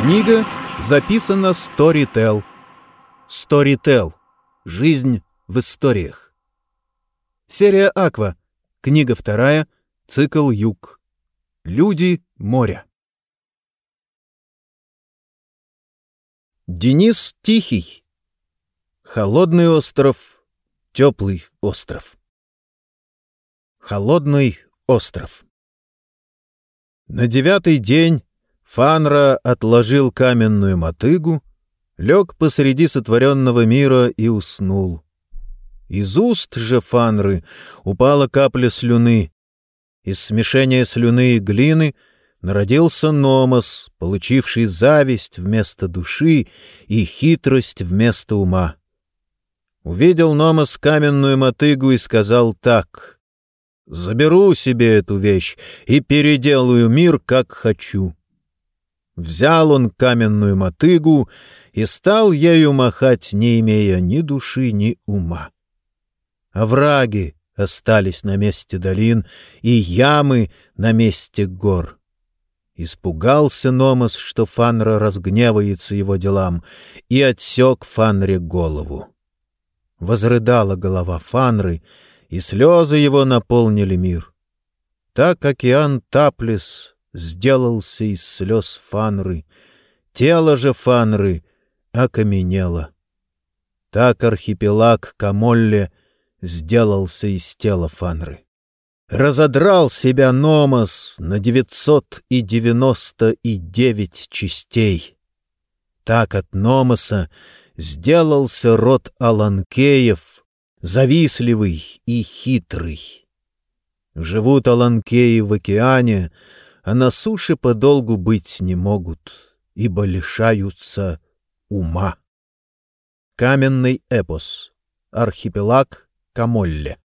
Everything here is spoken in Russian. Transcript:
Книга записана Storytel. Storytel. Жизнь в историях. Серия Аква. Книга вторая. Цикл Юг. Люди моря. Денис Тихий. Холодный остров. Теплый остров. Холодный остров. На девятый день Фанра отложил каменную мотыгу, лег посреди сотворенного мира и уснул. Из уст же Фанры упала капля слюны. Из смешения слюны и глины народился Номос, получивший зависть вместо души и хитрость вместо ума. Увидел Номос каменную мотыгу и сказал так — Заберу себе эту вещь и переделаю мир, как хочу. Взял он каменную мотыгу и стал ею махать, не имея ни души, ни ума. Овраги остались на месте долин и ямы на месте гор. Испугался Номос, что Фанра разгневается его делам, и отсек Фанре голову. Возрыдала голова Фанры, и слезы его наполнили мир. Так океан Таплис сделался из слез Фанры. Тело же Фанры окаменело. Так архипелаг Камолле сделался из тела Фанры. Разодрал себя Номос на девятьсот и девяносто и девять частей. Так от Номоса сделался род Аланкеев, завистливый и хитрый. Живут Аланкеи в океане, а на суше подолгу быть не могут, ибо лишаются ума. Каменный эпос. Архипелаг Камолле.